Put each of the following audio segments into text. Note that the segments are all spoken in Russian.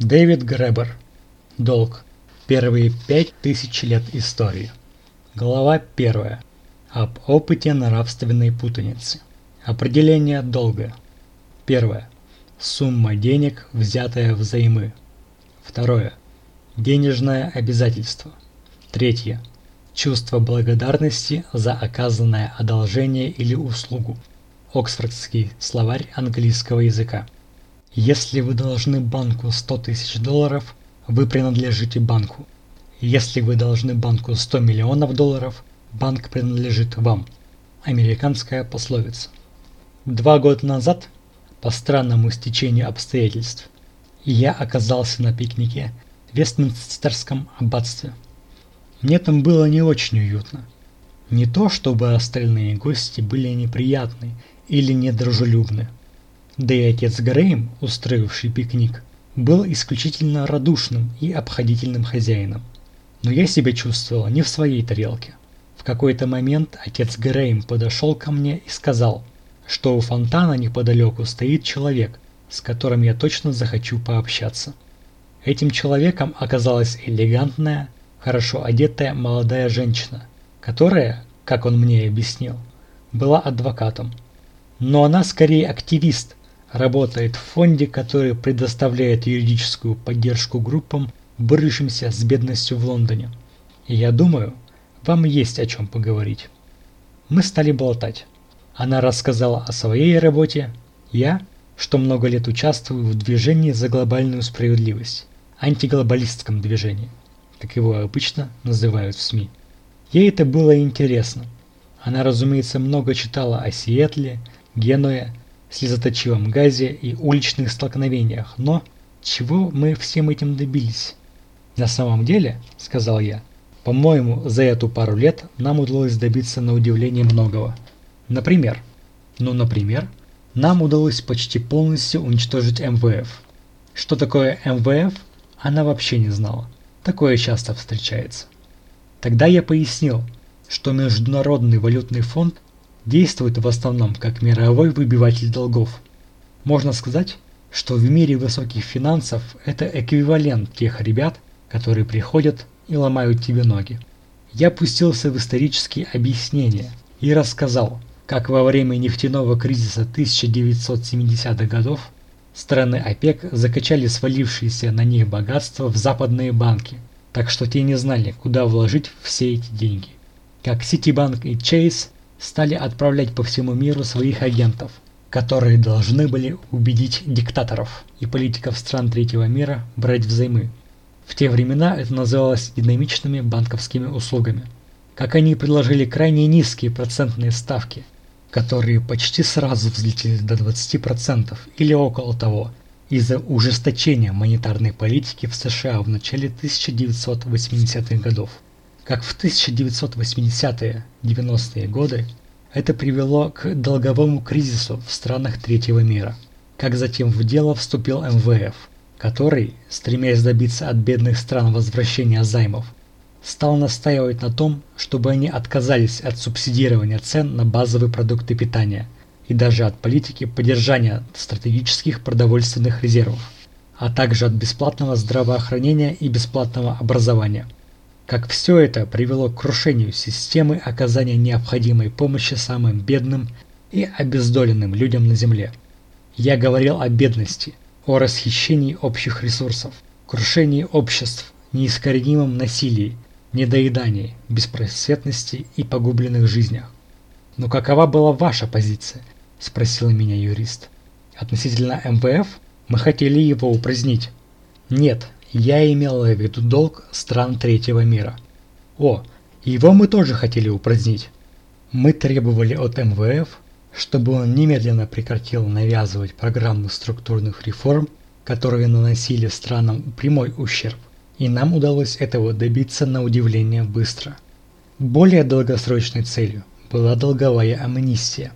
Дэвид Гребер. Долг. Первые пять тысяч лет истории. Глава первая. Об опыте нравственной путаницы. Определение долга. Первое. Сумма денег, взятая взаймы. Второе. Денежное обязательство. Третье. Чувство благодарности за оказанное одолжение или услугу. Оксфордский словарь английского языка. Если вы должны банку 100 тысяч долларов, вы принадлежите банку. Если вы должны банку 100 миллионов долларов, банк принадлежит вам. Американская пословица. Два года назад, по странному стечению обстоятельств, я оказался на пикнике в Вестминстерском аббатстве. Мне там было не очень уютно. Не то, чтобы остальные гости были неприятны или недружелюбны. Да и отец Грейм, устроивший пикник, был исключительно радушным и обходительным хозяином. Но я себя чувствовал не в своей тарелке. В какой-то момент отец Грейм подошел ко мне и сказал, что у фонтана неподалеку стоит человек, с которым я точно захочу пообщаться. Этим человеком оказалась элегантная, хорошо одетая молодая женщина, которая, как он мне объяснил, была адвокатом. Но она скорее активист, работает в фонде, который предоставляет юридическую поддержку группам, борющимся с бедностью в Лондоне. И я думаю, вам есть о чем поговорить. Мы стали болтать. Она рассказала о своей работе, я, что много лет участвую в движении за глобальную справедливость, антиглобалистском движении, как его обычно называют в СМИ. Ей это было интересно. Она, разумеется, много читала о Сиэтле, Генуе, слезоточивом газе и уличных столкновениях, но чего мы всем этим добились? На самом деле, сказал я, по-моему, за эту пару лет нам удалось добиться на удивление многого. Например, ну, например, нам удалось почти полностью уничтожить МВФ. Что такое МВФ, она вообще не знала. Такое часто встречается. Тогда я пояснил, что Международный валютный фонд действует в основном как мировой выбиватель долгов. Можно сказать, что в мире высоких финансов это эквивалент тех ребят, которые приходят и ломают тебе ноги. Я пустился в исторические объяснения и рассказал, как во время нефтяного кризиса 1970-х годов страны ОПЕК закачали свалившиеся на них богатства в западные банки, так что те не знали, куда вложить все эти деньги. Как Ситибанк и Chase стали отправлять по всему миру своих агентов, которые должны были убедить диктаторов и политиков стран третьего мира брать взаймы. В те времена это называлось динамичными банковскими услугами. Как они предложили крайне низкие процентные ставки, которые почти сразу взлетели до 20% или около того, из-за ужесточения монетарной политики в США в начале 1980-х годов. Как в 1980-90-е годы это привело к долговому кризису в странах третьего мира. Как затем в дело вступил МВФ, который, стремясь добиться от бедных стран возвращения займов, стал настаивать на том, чтобы они отказались от субсидирования цен на базовые продукты питания и даже от политики поддержания стратегических продовольственных резервов, а также от бесплатного здравоохранения и бесплатного образования – как все это привело к крушению системы оказания необходимой помощи самым бедным и обездоленным людям на Земле. Я говорил о бедности, о расхищении общих ресурсов, крушении обществ, неискоренимом насилии, недоедании, беспросветности и погубленных жизнях. «Но какова была ваша позиция?» – спросил меня юрист. «Относительно МВФ мы хотели его упразднить». «Нет, я имел в виду долг стран третьего мира. О, его мы тоже хотели упразднить. Мы требовали от МВФ, чтобы он немедленно прекратил навязывать программы структурных реформ, которые наносили странам прямой ущерб, и нам удалось этого добиться на удивление быстро. Более долгосрочной целью была долговая амнистия,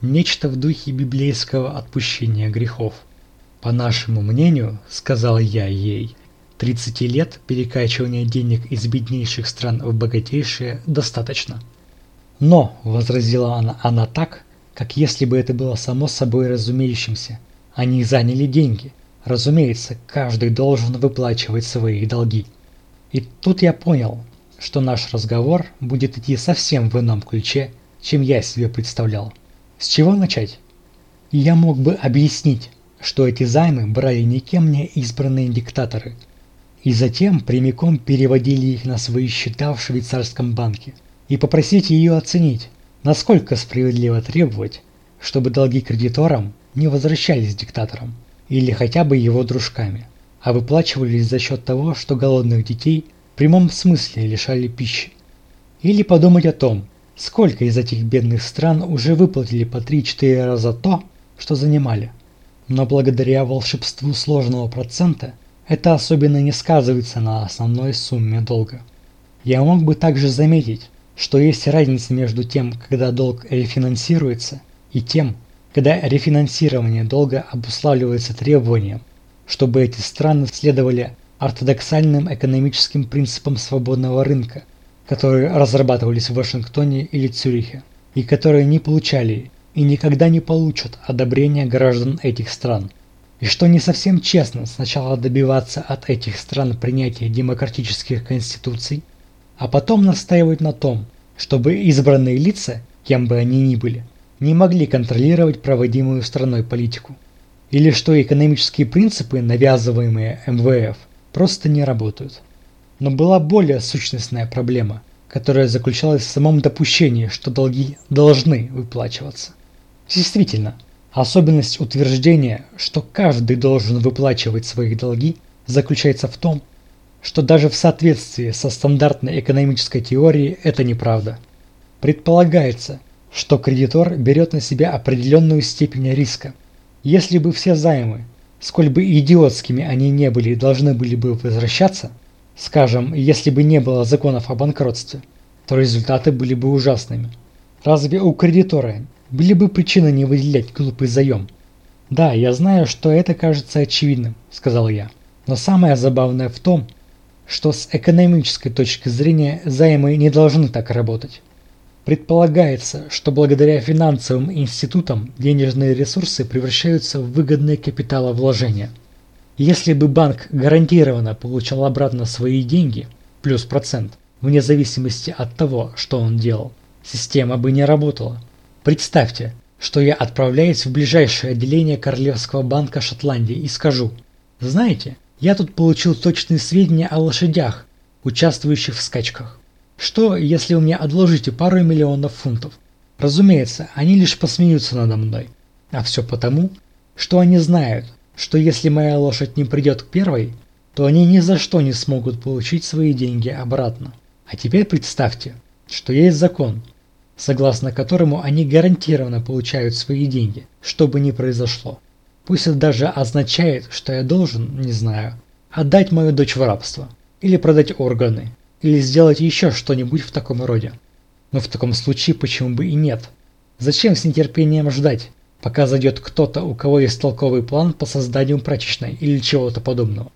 нечто в духе библейского отпущения грехов. По нашему мнению, сказал я ей, 30 лет перекачивания денег из беднейших стран в богатейшие достаточно. Но, возразила она, она так, как если бы это было само собой разумеющимся. Они заняли деньги. Разумеется, каждый должен выплачивать свои долги. И тут я понял, что наш разговор будет идти совсем в ином ключе, чем я себе представлял. С чего начать? Я мог бы объяснить, что эти займы брали никем не избранные диктаторы, и затем прямиком переводили их на свои счета в швейцарском банке, и попросить ее оценить, насколько справедливо требовать, чтобы долги кредиторам не возвращались диктаторам, или хотя бы его дружками, а выплачивались за счет того, что голодных детей в прямом смысле лишали пищи. Или подумать о том, сколько из этих бедных стран уже выплатили по 3-4 раза то, что занимали. Но благодаря волшебству сложного процента это особенно не сказывается на основной сумме долга. Я мог бы также заметить, что есть разница между тем, когда долг рефинансируется, и тем, когда рефинансирование долга обуславливается требованием, чтобы эти страны следовали ортодоксальным экономическим принципам свободного рынка, которые разрабатывались в Вашингтоне или Цюрихе, и которые не получали и никогда не получат одобрения граждан этих стран. И что не совсем честно сначала добиваться от этих стран принятия демократических конституций, а потом настаивать на том, чтобы избранные лица, кем бы они ни были, не могли контролировать проводимую страной политику. Или что экономические принципы, навязываемые МВФ, просто не работают. Но была более сущностная проблема, которая заключалась в самом допущении, что долги должны выплачиваться. Действительно, особенность утверждения, что каждый должен выплачивать свои долги, заключается в том, что даже в соответствии со стандартной экономической теорией это неправда. Предполагается, что кредитор берет на себя определенную степень риска. Если бы все займы, сколь бы идиотскими они не были, должны были бы возвращаться, скажем, если бы не было законов о банкротстве, то результаты были бы ужасными. Разве у кредитора были бы причины не выделять глупый заем. Да, я знаю, что это кажется очевидным, сказал я. Но самое забавное в том, что с экономической точки зрения займы не должны так работать. Предполагается, что благодаря финансовым институтам денежные ресурсы превращаются в выгодные капиталовложения. Если бы банк гарантированно получал обратно свои деньги, плюс процент, вне зависимости от того, что он делал, система бы не работала. Представьте, что я отправляюсь в ближайшее отделение Королевского банка Шотландии и скажу, знаете, я тут получил точные сведения о лошадях, участвующих в скачках. Что, если вы мне отложите пару миллионов фунтов? Разумеется, они лишь посмеются надо мной. А все потому, что они знают, что если моя лошадь не придет к первой, то они ни за что не смогут получить свои деньги обратно. А теперь представьте, что есть закон, согласно которому они гарантированно получают свои деньги, что бы ни произошло. Пусть это даже означает, что я должен, не знаю, отдать мою дочь в рабство, или продать органы, или сделать еще что-нибудь в таком роде. Но в таком случае почему бы и нет? Зачем с нетерпением ждать, пока зайдет кто-то, у кого есть толковый план по созданию прачечной или чего-то подобного?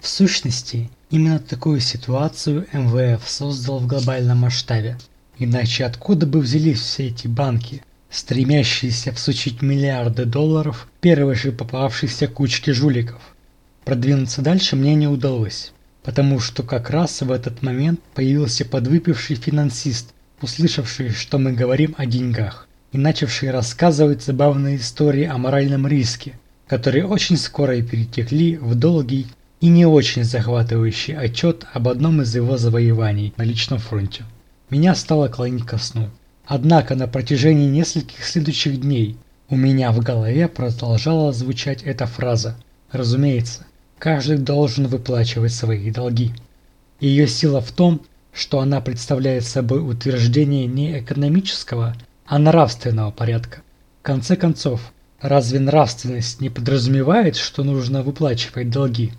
В сущности, именно такую ситуацию МВФ создал в глобальном масштабе – Иначе откуда бы взялись все эти банки, стремящиеся всучить миллиарды долларов первой же попавшейся кучке жуликов? Продвинуться дальше мне не удалось, потому что как раз в этот момент появился подвыпивший финансист, услышавший, что мы говорим о деньгах, и начавший рассказывать забавные истории о моральном риске, которые очень скоро и перетекли в долгий и не очень захватывающий отчет об одном из его завоеваний на личном фронте. Меня стало клонить ко сну. Однако на протяжении нескольких следующих дней у меня в голове продолжала звучать эта фраза. Разумеется, каждый должен выплачивать свои долги. Ее сила в том, что она представляет собой утверждение не экономического, а нравственного порядка. В конце концов, разве нравственность не подразумевает, что нужно выплачивать долги?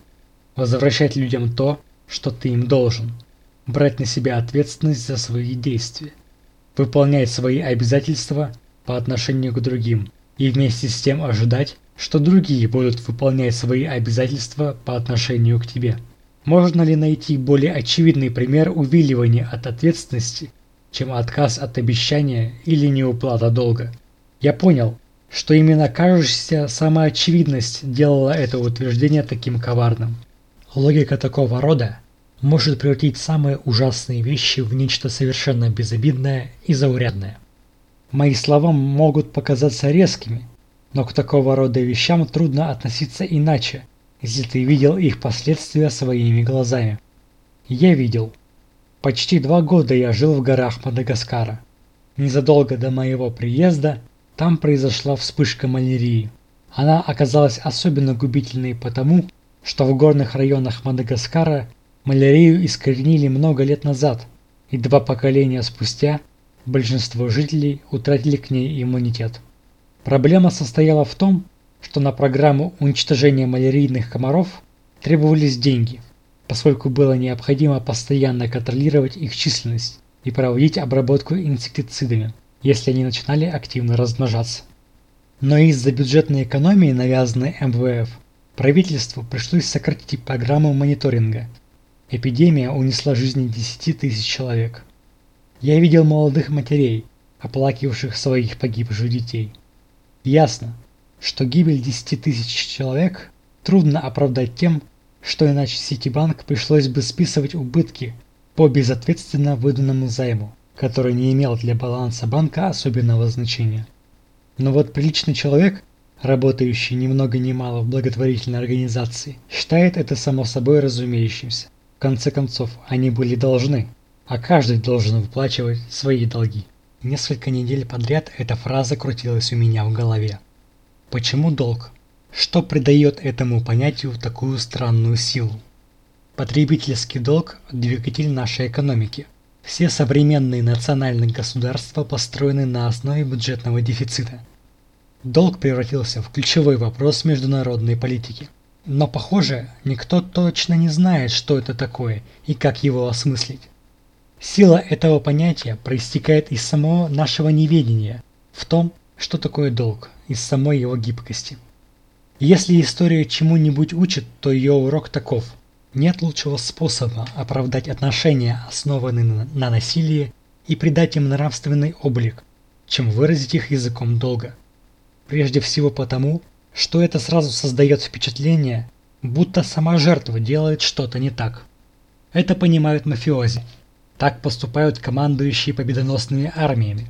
Возвращать людям то, что ты им должен – брать на себя ответственность за свои действия, выполнять свои обязательства по отношению к другим и вместе с тем ожидать, что другие будут выполнять свои обязательства по отношению к тебе. Можно ли найти более очевидный пример увиливания от ответственности, чем отказ от обещания или неуплата долга? Я понял, что именно кажущаяся самоочевидность делала это утверждение таким коварным. Логика такого рода может превратить самые ужасные вещи в нечто совершенно безобидное и заурядное. Мои слова могут показаться резкими, но к такого рода вещам трудно относиться иначе, если ты видел их последствия своими глазами. Я видел. Почти два года я жил в горах Мадагаскара. Незадолго до моего приезда там произошла вспышка малярии. Она оказалась особенно губительной потому, что в горных районах Мадагаскара малярию искоренили много лет назад, и два поколения спустя большинство жителей утратили к ней иммунитет. Проблема состояла в том, что на программу уничтожения малярийных комаров требовались деньги, поскольку было необходимо постоянно контролировать их численность и проводить обработку инсектицидами, если они начинали активно размножаться. Но из-за бюджетной экономии, навязанной МВФ, правительству пришлось сократить программу мониторинга. Эпидемия унесла жизни 10 тысяч человек. Я видел молодых матерей, оплакивавших своих погибших детей. Ясно, что гибель 10 тысяч человек трудно оправдать тем, что иначе Ситибанк пришлось бы списывать убытки по безответственно выданному займу, который не имел для баланса банка особенного значения. Но вот приличный человек, работающий ни много ни мало в благотворительной организации, считает это само собой разумеющимся. В конце концов, они были должны, а каждый должен выплачивать свои долги. Несколько недель подряд эта фраза крутилась у меня в голове. Почему долг? Что придает этому понятию такую странную силу? Потребительский долг – двигатель нашей экономики. Все современные национальные государства построены на основе бюджетного дефицита. Долг превратился в ключевой вопрос международной политики. Но, похоже, никто точно не знает, что это такое и как его осмыслить. Сила этого понятия проистекает из самого нашего неведения в том, что такое долг, из самой его гибкости. Если история чему-нибудь учит, то ее урок таков. Нет лучшего способа оправдать отношения, основанные на насилии, и придать им нравственный облик, чем выразить их языком долга. Прежде всего потому, что это сразу создает впечатление, будто сама жертва делает что-то не так. Это понимают мафиози. Так поступают командующие победоносными армиями.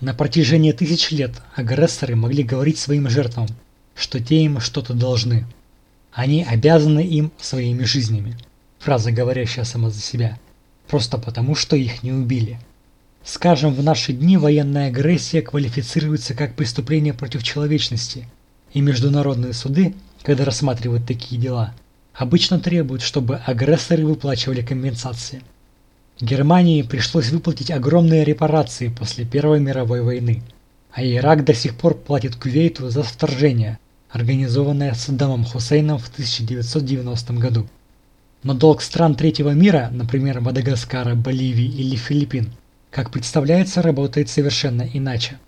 На протяжении тысяч лет агрессоры могли говорить своим жертвам, что те им что-то должны. Они обязаны им своими жизнями. Фраза, говорящая сама за себя. Просто потому, что их не убили. Скажем, в наши дни военная агрессия квалифицируется как преступление против человечности, и международные суды, когда рассматривают такие дела, обычно требуют, чтобы агрессоры выплачивали компенсации. Германии пришлось выплатить огромные репарации после Первой мировой войны, а Ирак до сих пор платит Кувейту за вторжение, организованное Саддамом Хусейном в 1990 году. Но долг стран третьего мира, например Мадагаскара, Боливии или Филиппин, как представляется, работает совершенно иначе.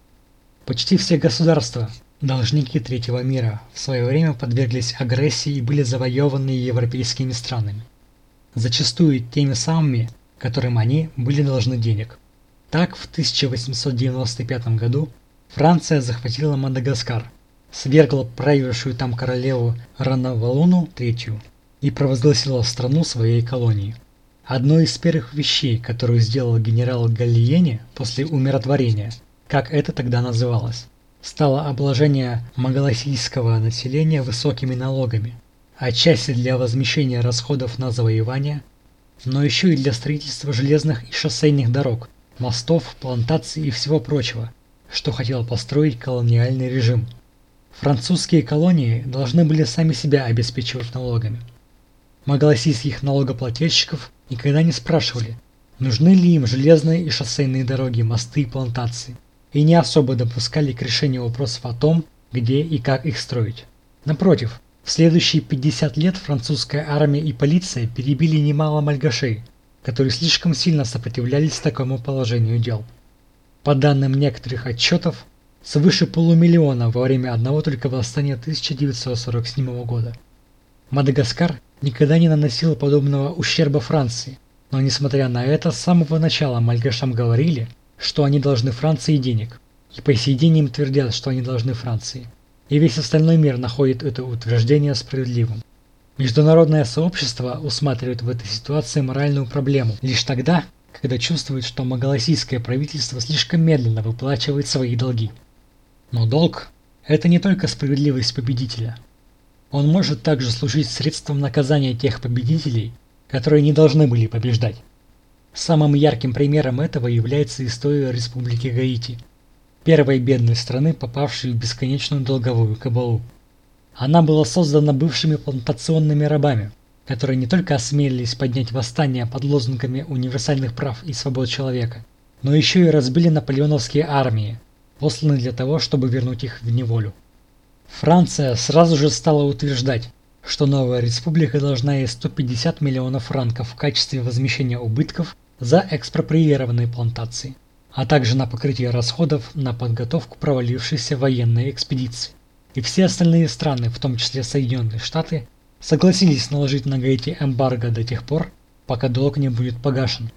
Почти все государства, должники третьего мира, в свое время подверглись агрессии и были завоеваны европейскими странами. Зачастую теми самыми, которым они были должны денег. Так, в 1895 году Франция захватила Мадагаскар, свергла правившую там королеву Ранавалуну III и провозгласила страну своей колонией. Одной из первых вещей, которую сделал генерал Галлиени после умиротворения, как это тогда называлось, стало обложение магаласийского населения высокими налогами, отчасти для возмещения расходов на завоевание, но еще и для строительства железных и шоссейных дорог, мостов, плантаций и всего прочего, что хотел построить колониальный режим. Французские колонии должны были сами себя обеспечивать налогами. Магаласийских налогоплательщиков никогда не спрашивали, нужны ли им железные и шоссейные дороги, мосты и плантации, и не особо допускали к решению вопросов о том, где и как их строить. Напротив, в следующие 50 лет французская армия и полиция перебили немало мальгашей, которые слишком сильно сопротивлялись такому положению дел. По данным некоторых отчетов, свыше полумиллиона во время одного только восстания 1947 года. Мадагаскар никогда не наносил подобного ущерба Франции, но несмотря на это, с самого начала мальгашам говорили, что они должны Франции денег. и по сей день им твердят, что они должны Франции. И весь остальной мир находит это утверждение справедливым. Международное сообщество усматривает в этой ситуации моральную проблему лишь тогда, когда чувствует, что магаласийское правительство слишком медленно выплачивает свои долги. Но долг – это не только справедливость победителя. Он может также служить средством наказания тех победителей, которые не должны были побеждать. Самым ярким примером этого является история Республики Гаити, первой бедной страны, попавшей в бесконечную долговую кабалу. Она была создана бывшими плантационными рабами, которые не только осмелились поднять восстание под лозунгами универсальных прав и свобод человека, но еще и разбили наполеоновские армии, посланные для того, чтобы вернуть их в неволю. Франция сразу же стала утверждать, что новая республика должна ей 150 миллионов франков в качестве возмещения убытков за экспроприированные плантации, а также на покрытие расходов на подготовку провалившейся военной экспедиции. И все остальные страны, в том числе Соединенные Штаты, согласились наложить на Гаити эмбарго до тех пор, пока долг не будет погашен.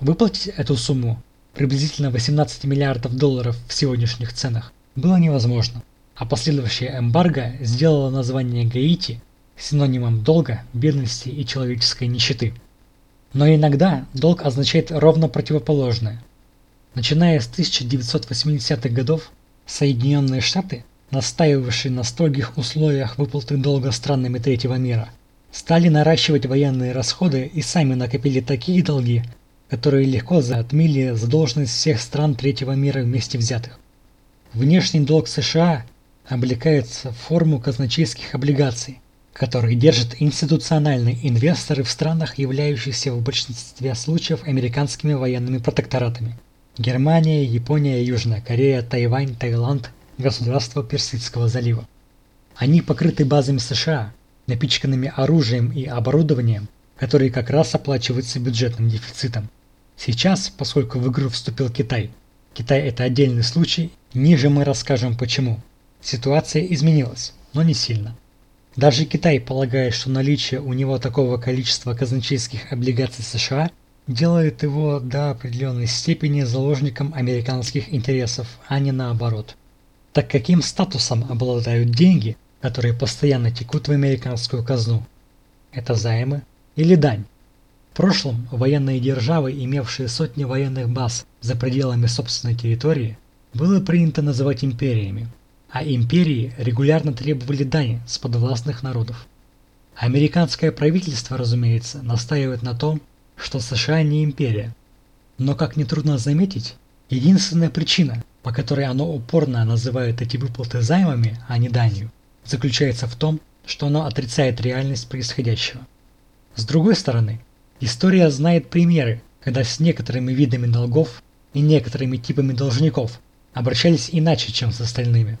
Выплатить эту сумму, приблизительно 18 миллиардов долларов в сегодняшних ценах, было невозможно, а последующая эмбарго сделала название Гаити синонимом долга, бедности и человеческой нищеты. Но иногда долг означает ровно противоположное. Начиная с 1980-х годов, Соединенные Штаты настаивавшие на строгих условиях выплаты долга странами третьего мира, стали наращивать военные расходы и сами накопили такие долги, которые легко затмили задолженность всех стран третьего мира вместе взятых. Внешний долг США облекается в форму казначейских облигаций, которые держат институциональные инвесторы в странах, являющихся в большинстве случаев американскими военными протекторатами. Германия, Япония, Южная Корея, Тайвань, Таиланд, государства Персидского залива. Они покрыты базами США, напичканными оружием и оборудованием, которые как раз оплачиваются бюджетным дефицитом. Сейчас, поскольку в игру вступил Китай, Китай это отдельный случай, ниже мы расскажем почему. Ситуация изменилась, но не сильно. Даже Китай полагает, что наличие у него такого количества казначейских облигаций США делает его до определенной степени заложником американских интересов, а не наоборот. Так каким статусом обладают деньги, которые постоянно текут в американскую казну? Это займы или дань? В прошлом военные державы, имевшие сотни военных баз за пределами собственной территории, было принято называть империями, а империи регулярно требовали дани с подвластных народов. Американское правительство, разумеется, настаивает на том, что США не империя. Но, как нетрудно заметить, единственная причина, по которой оно упорно называет эти выплаты займами, а не данью, заключается в том, что оно отрицает реальность происходящего. С другой стороны, история знает примеры, когда с некоторыми видами долгов и некоторыми типами должников обращались иначе, чем с остальными.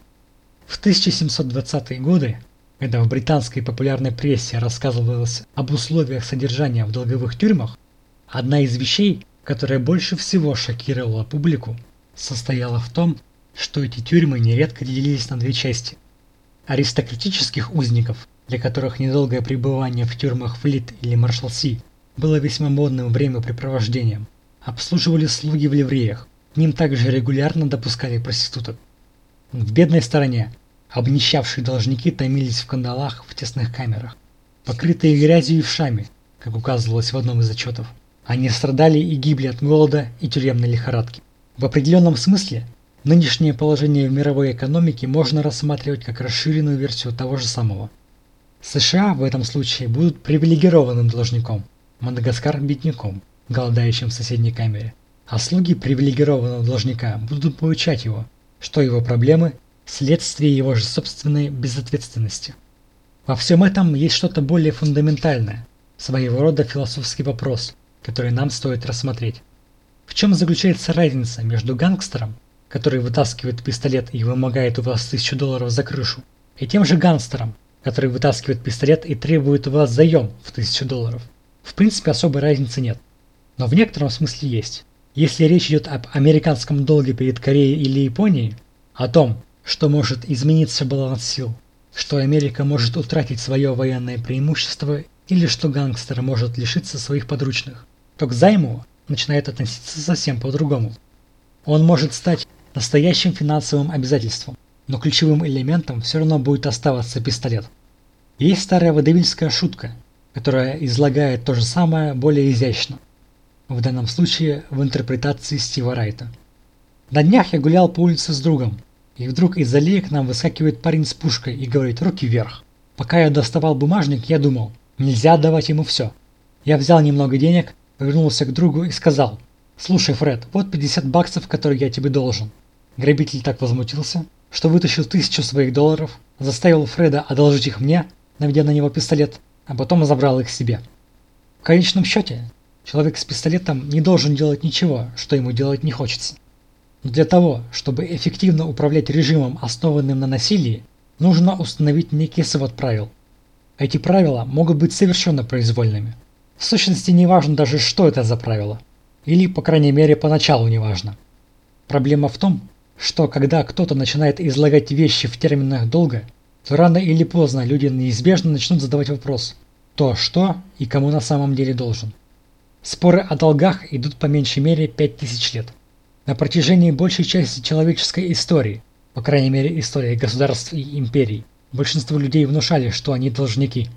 В 1720-е годы, когда в британской популярной прессе рассказывалось об условиях содержания в долговых тюрьмах, одна из вещей, которая больше всего шокировала публику, состояла в том, что эти тюрьмы нередко делились на две части. Аристократических узников, для которых недолгое пребывание в тюрьмах Флит или Маршалси было весьма модным времяпрепровождением, обслуживали слуги в ливреях, к ним также регулярно допускали проституток. В бедной стороне обнищавшие должники томились в кандалах в тесных камерах, покрытые грязью и вшами, как указывалось в одном из отчетов. Они страдали и гибли от голода и тюремной лихорадки. В определенном смысле нынешнее положение в мировой экономике можно рассматривать как расширенную версию того же самого. США в этом случае будут привилегированным должником, Мадагаскар – бедняком, голодающим в соседней камере, а слуги привилегированного должника будут получать его, что его проблемы – следствие его же собственной безответственности. Во всем этом есть что-то более фундаментальное, своего рода философский вопрос, который нам стоит рассмотреть. В чем заключается разница между гангстером, который вытаскивает пистолет и вымогает у вас тысячу долларов за крышу, и тем же гангстером, который вытаскивает пистолет и требует у вас заем в тысячу долларов? В принципе, особой разницы нет. Но в некотором смысле есть. Если речь идет об американском долге перед Кореей или Японией, о том, что может измениться баланс сил, что Америка может утратить свое военное преимущество или что гангстер может лишиться своих подручных, то к займу начинает относиться совсем по-другому. Он может стать настоящим финансовым обязательством, но ключевым элементом все равно будет оставаться пистолет. Есть старая водевильская шутка, которая излагает то же самое более изящно. В данном случае в интерпретации Стива Райта. На днях я гулял по улице с другом, и вдруг из аллеи к нам выскакивает парень с пушкой и говорит «руки вверх». Пока я доставал бумажник, я думал, нельзя отдавать ему все. Я взял немного денег, повернулся к другу и сказал «Слушай, Фред, вот 50 баксов, которые я тебе должен». Грабитель так возмутился, что вытащил тысячу своих долларов, заставил Фреда одолжить их мне, наведя на него пистолет, а потом забрал их себе. В конечном счете, человек с пистолетом не должен делать ничего, что ему делать не хочется. Но для того, чтобы эффективно управлять режимом, основанным на насилии, нужно установить некий свод правил. Эти правила могут быть совершенно произвольными. В сущности не важно даже, что это за правила. Или, по крайней мере, поначалу не важно. Проблема в том, что когда кто-то начинает излагать вещи в терминах долга, то рано или поздно люди неизбежно начнут задавать вопрос, то что и кому на самом деле должен. Споры о долгах идут по меньшей мере 5000 лет. На протяжении большей части человеческой истории, по крайней мере истории государств и империй, большинство людей внушали, что они должники.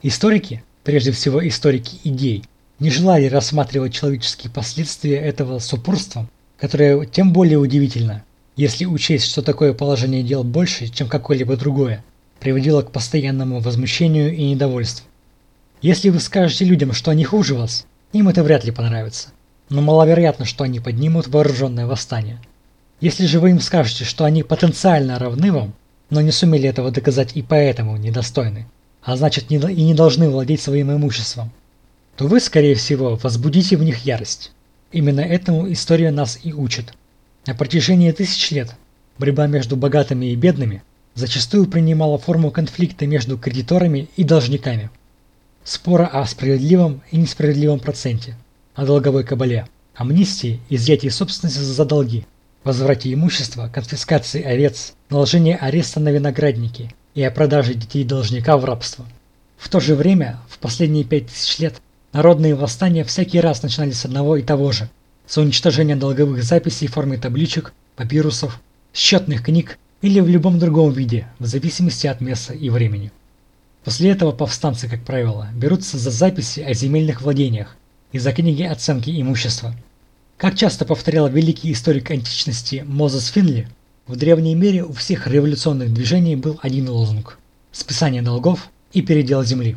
Историки, прежде всего историки идей, не желали рассматривать человеческие последствия этого с упорством, которое тем более удивительно, если учесть, что такое положение дел больше, чем какое-либо другое, приводило к постоянному возмущению и недовольству. Если вы скажете людям, что они хуже вас, им это вряд ли понравится но маловероятно, что они поднимут вооруженное восстание. Если же вы им скажете, что они потенциально равны вам, но не сумели этого доказать и поэтому недостойны, а значит и не должны владеть своим имуществом, то вы, скорее всего, возбудите в них ярость. Именно этому история нас и учит. На протяжении тысяч лет борьба между богатыми и бедными зачастую принимала форму конфликта между кредиторами и должниками. Спора о справедливом и несправедливом проценте – о долговой кабале, амнистии, изъятии собственности за долги, возврате имущества, конфискации овец, наложении ареста на виноградники и о продаже детей должника в рабство. В то же время, в последние пять тысяч лет, народные восстания всякий раз начинались с одного и того же – с уничтожения долговых записей в форме табличек, папирусов, счетных книг или в любом другом виде, в зависимости от места и времени. После этого повстанцы, как правило, берутся за записи о земельных владениях, из-за книги оценки имущества. Как часто повторял великий историк античности Мозес Финли, в древней мире у всех революционных движений был один лозунг – списание долгов и передел земли.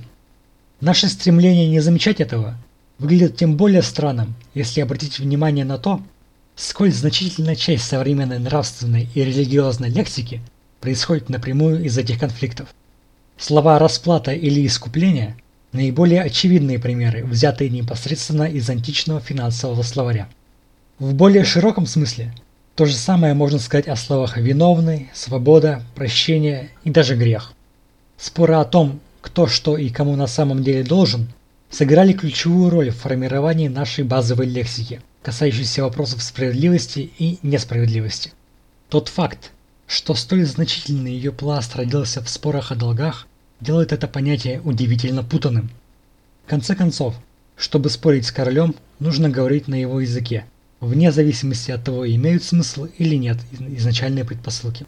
Наше стремление не замечать этого выглядит тем более странным, если обратить внимание на то, сколь значительная часть современной нравственной и религиозной лексики происходит напрямую из этих конфликтов. Слова «расплата» или «искупление» Наиболее очевидные примеры, взятые непосредственно из античного финансового словаря. В более широком смысле то же самое можно сказать о словах «виновный», «свобода», «прощение» и даже «грех». Споры о том, кто что и кому на самом деле должен, сыграли ключевую роль в формировании нашей базовой лексики, касающейся вопросов справедливости и несправедливости. Тот факт, что столь значительный ее пласт родился в спорах о долгах, делает это понятие удивительно путанным. В конце концов, чтобы спорить с королем, нужно говорить на его языке, вне зависимости от того, имеют смысл или нет изначальные предпосылки.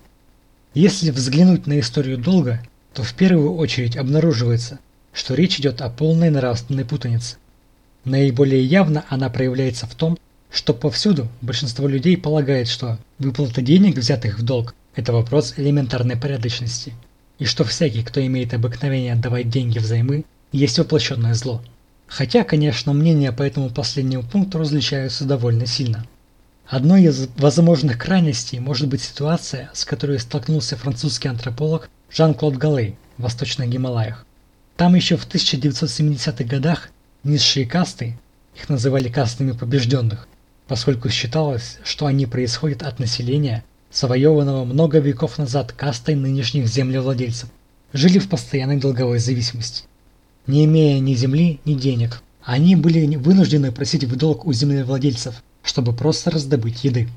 Если взглянуть на историю долга, то в первую очередь обнаруживается, что речь идет о полной нравственной путанице. Наиболее явно она проявляется в том, что повсюду большинство людей полагает, что выплата денег, взятых в долг, это вопрос элементарной порядочности – и что всякий, кто имеет обыкновение отдавать деньги взаймы, есть воплощенное зло. Хотя, конечно, мнения по этому последнему пункту различаются довольно сильно. Одной из возможных крайностей может быть ситуация, с которой столкнулся французский антрополог Жан-Клод Галлей в Восточных Гималаях. Там еще в 1970-х годах низшие касты, их называли кастами побежденных, поскольку считалось, что они происходят от населения, завоеванного много веков назад кастой нынешних землевладельцев, жили в постоянной долговой зависимости. Не имея ни земли, ни денег, они были вынуждены просить в долг у землевладельцев, чтобы просто раздобыть еды.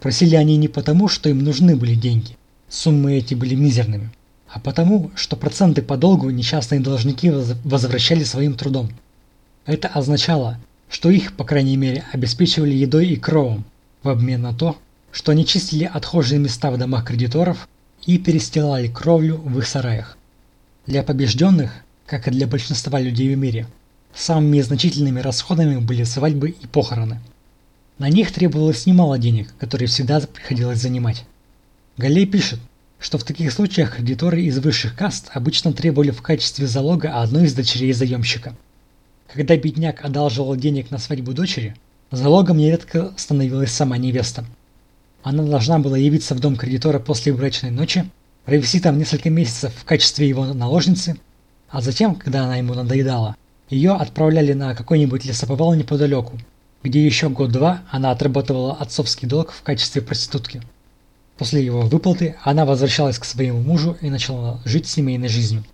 Просили они не потому, что им нужны были деньги, суммы эти были мизерными, а потому, что проценты по долгу несчастные должники возвращали своим трудом. Это означало, что их, по крайней мере, обеспечивали едой и кровом, в обмен на то, что они чистили отхожие места в домах кредиторов и перестилали кровлю в их сараях. Для побежденных, как и для большинства людей в мире, самыми значительными расходами были свадьбы и похороны. На них требовалось немало денег, которые всегда приходилось занимать. Галей пишет, что в таких случаях кредиторы из высших каст обычно требовали в качестве залога одну из дочерей заемщика. Когда бедняк одалживал денег на свадьбу дочери, залогом нередко становилась сама невеста. Она должна была явиться в дом кредитора после брачной ночи, провести там несколько месяцев в качестве его наложницы, а затем, когда она ему надоедала, ее отправляли на какой-нибудь лесоповал неподалеку, где еще год-два она отрабатывала отцовский долг в качестве проститутки. После его выплаты она возвращалась к своему мужу и начала жить семейной жизнью.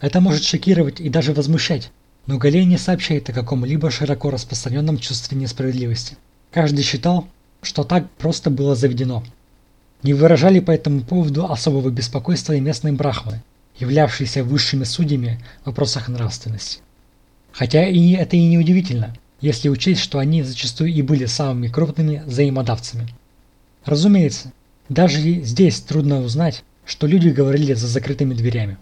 Это может шокировать и даже возмущать, но Галей не сообщает о каком-либо широко распространенном чувстве несправедливости. Каждый считал, что так просто было заведено. Не выражали по этому поводу особого беспокойства и местные брахманы, являвшиеся высшими судьями в вопросах нравственности. Хотя и это и не удивительно, если учесть, что они зачастую и были самыми крупными взаимодавцами. Разумеется, даже здесь трудно узнать, что люди говорили за закрытыми дверями.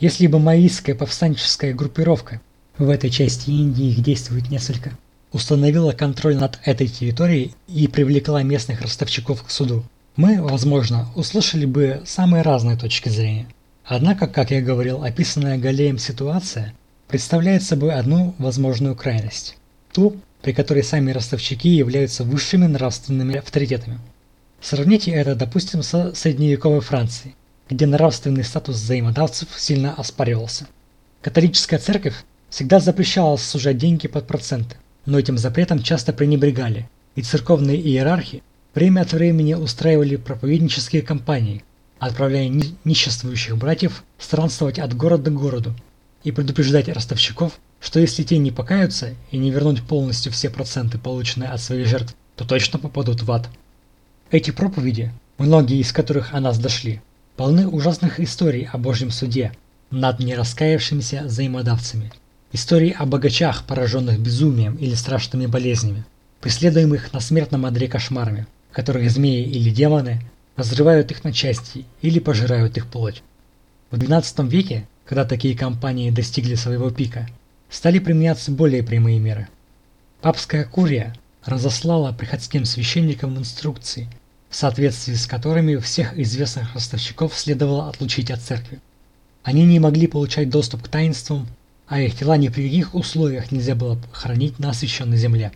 Если бы маоистская повстанческая группировка, в этой части Индии их действует несколько, установила контроль над этой территорией и привлекла местных ростовщиков к суду, мы, возможно, услышали бы самые разные точки зрения. Однако, как я говорил, описанная Галеем ситуация представляет собой одну возможную крайность. Ту, при которой сами ростовщики являются высшими нравственными авторитетами. Сравните это, допустим, со средневековой Францией, где нравственный статус взаимодавцев сильно оспаривался. Католическая церковь всегда запрещала сужать деньги под проценты, но этим запретом часто пренебрегали, и церковные иерархи время от времени устраивали проповеднические кампании, отправляя ниществующих братьев странствовать от города к городу и предупреждать ростовщиков, что если те не покаются и не вернуть полностью все проценты, полученные от своих жертв, то точно попадут в ад. Эти проповеди, многие из которых о нас дошли, полны ужасных историй о Божьем суде над нераскаявшимися взаимодавцами – Истории о богачах, пораженных безумием или страшными болезнями, преследуемых на смертном одре кошмарами, которых змеи или демоны разрывают их на части или пожирают их плоть. В XII веке, когда такие кампании достигли своего пика, стали применяться более прямые меры. Папская курия разослала приходским священникам инструкции, в соответствии с которыми всех известных ростовщиков следовало отлучить от церкви. Они не могли получать доступ к таинствам а их тела ни при каких условиях нельзя было хранить на освященной земле.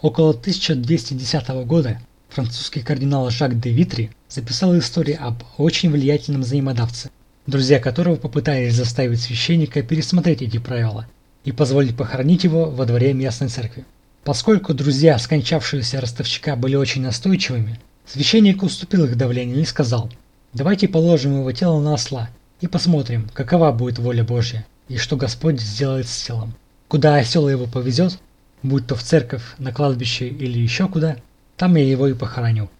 Около 1210 года французский кардинал Жак де Витри записал историю об очень влиятельном взаимодавце, друзья которого попытались заставить священника пересмотреть эти правила и позволить похоронить его во дворе местной церкви. Поскольку друзья скончавшегося ростовщика были очень настойчивыми, священник уступил их давлению и сказал, давайте положим его тело на осла и посмотрим, какова будет воля Божья и что Господь сделает с телом. Куда осел его повезет, будь то в церковь, на кладбище или еще куда, там я его и похороню.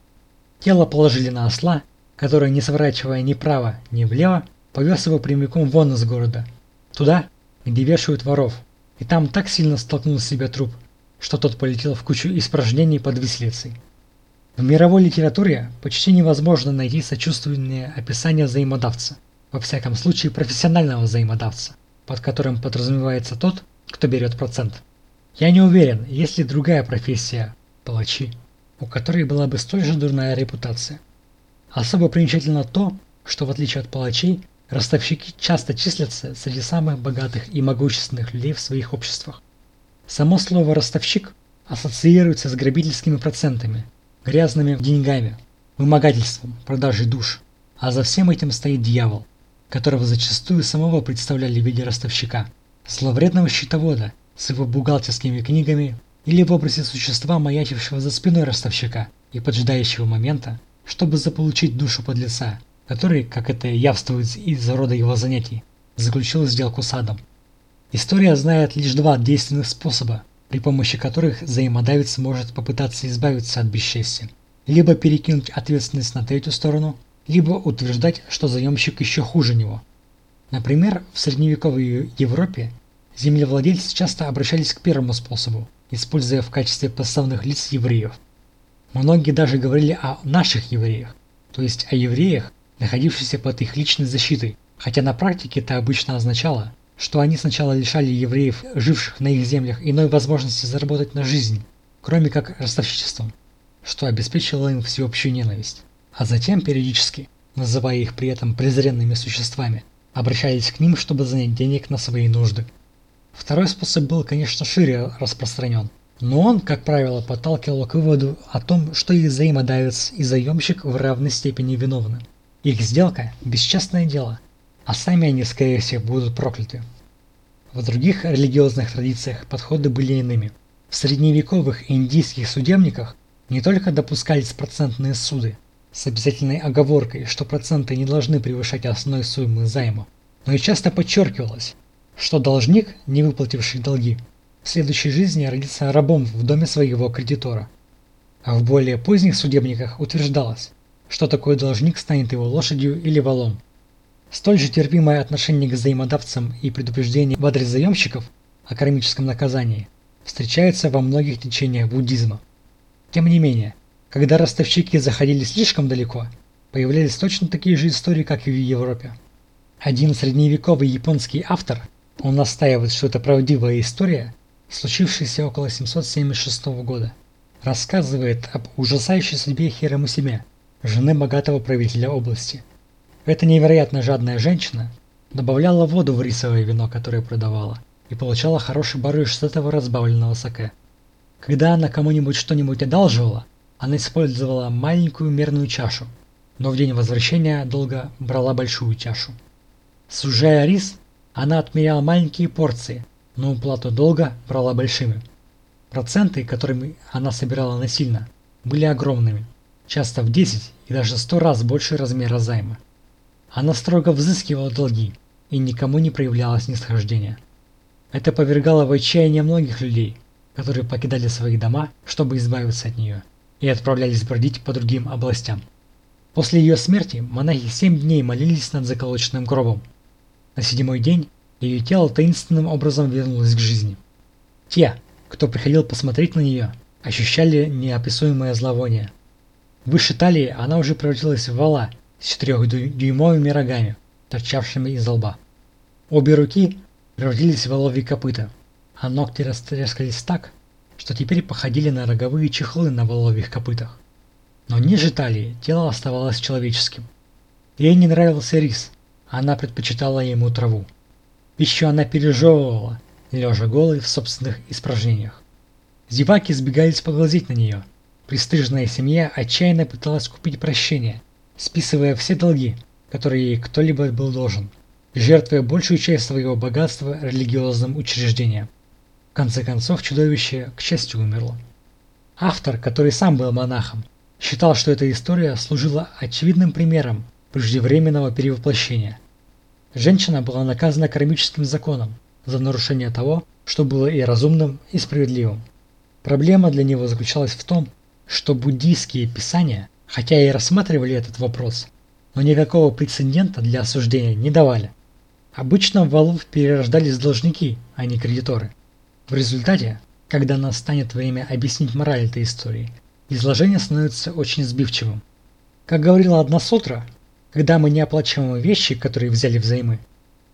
Тело положили на осла, который, не сворачивая ни вправо, ни влево, повез его прямиком вон из города, туда, где вешают воров, и там так сильно столкнул с себя труп, что тот полетел в кучу испражнений под виселицей. В мировой литературе почти невозможно найти сочувственные описания взаимодавца, во всяком случае профессионального взаимодавца под которым подразумевается тот, кто берет процент. Я не уверен, есть ли другая профессия – палачи, у которой была бы столь же дурная репутация. Особо примечательно то, что в отличие от палачей, ростовщики часто числятся среди самых богатых и могущественных людей в своих обществах. Само слово «ростовщик» ассоциируется с грабительскими процентами, грязными деньгами, вымогательством, продажей душ, а за всем этим стоит дьявол – которого зачастую самого представляли в виде ростовщика, зловредного счетовода с его бухгалтерскими книгами или в образе существа, маячившего за спиной ростовщика и поджидающего момента, чтобы заполучить душу подлеца, который, как это явствует из-за рода его занятий, заключил сделку с адом. История знает лишь два действенных способа, при помощи которых взаимодавец может попытаться избавиться от бесчестия. Либо перекинуть ответственность на третью сторону, либо утверждать, что заемщик еще хуже него. Например, в средневековой Европе землевладельцы часто обращались к первому способу, используя в качестве подставных лиц евреев. Многие даже говорили о наших евреях, то есть о евреях, находившихся под их личной защитой, хотя на практике это обычно означало, что они сначала лишали евреев, живших на их землях, иной возможности заработать на жизнь, кроме как ростовщичеством, что обеспечивало им всеобщую ненависть, а затем периодически, называя их при этом презренными существами, обращались к ним, чтобы занять денег на свои нужды. Второй способ был, конечно, шире распространен, но он, как правило, подталкивал к выводу о том, что и взаимодавец, и заемщик в равной степени виновны. Их сделка – бесчестное дело, а сами они, скорее всего, будут прокляты. В других религиозных традициях подходы были иными. В средневековых индийских судебниках не только допускались процентные суды, с обязательной оговоркой, что проценты не должны превышать основной суммы займа, но и часто подчеркивалось, что должник, не выплативший долги, в следующей жизни родится рабом в доме своего кредитора. А в более поздних судебниках утверждалось, что такой должник станет его лошадью или валом. Столь же терпимое отношение к взаимодавцам и предупреждение в адрес заемщиков о кармическом наказании встречается во многих течениях буддизма. Тем не менее, когда ростовщики заходили слишком далеко, появлялись точно такие же истории, как и в Европе. Один средневековый японский автор, он настаивает, что это правдивая история, случившаяся около 776 года, рассказывает об ужасающей судьбе Хирамусиме, жены богатого правителя области. Эта невероятно жадная женщина добавляла воду в рисовое вино, которое продавала, и получала хороший барыш с этого разбавленного саке. Когда она кому-нибудь что-нибудь одалживала, она использовала маленькую мерную чашу, но в день возвращения долго брала большую чашу. Сужая рис, она отмеряла маленькие порции, но уплату долга брала большими. Проценты, которыми она собирала насильно, были огромными, часто в 10 и даже 100 раз больше размера займа. Она строго взыскивала долги и никому не проявляла снисхождения. Это повергало в отчаяние многих людей, которые покидали свои дома, чтобы избавиться от нее, и отправлялись бродить по другим областям. После ее смерти монахи семь дней молились над заколоченным гробом. На седьмой день ее тело таинственным образом вернулось к жизни. Те, кто приходил посмотреть на нее, ощущали неописуемое зловоние. Выше талии она уже превратилась в вала с четырехдюймовыми рогами, торчавшими из лба. Обе руки превратились в воловьи копыта, а ногти растрескались так, что теперь походили на роговые чехлы на воловьих копытах. Но ниже талии тело оставалось человеческим. Ей не нравился рис, она предпочитала ему траву. Пищу она пережевывала, лежа голой в собственных испражнениях. Зеваки сбегались поглазеть на нее. Престижная семья отчаянно пыталась купить прощение, списывая все долги, которые ей кто-либо был должен, жертвуя большую часть своего богатства религиозным учреждениям. Конце концов, чудовище, к счастью, умерло. Автор, который сам был монахом, считал, что эта история служила очевидным примером преждевременного перевоплощения – Женщина была наказана кармическим законом за нарушение того, что было и разумным, и справедливым. Проблема для него заключалась в том, что буддийские писания, хотя и рассматривали этот вопрос, но никакого прецедента для осуждения не давали. Обычно в валов перерождались должники, а не кредиторы. В результате, когда настанет время объяснить мораль этой истории, изложение становится очень сбивчивым. Как говорила одна сутра, когда мы не оплачиваем вещи, которые взяли взаймы,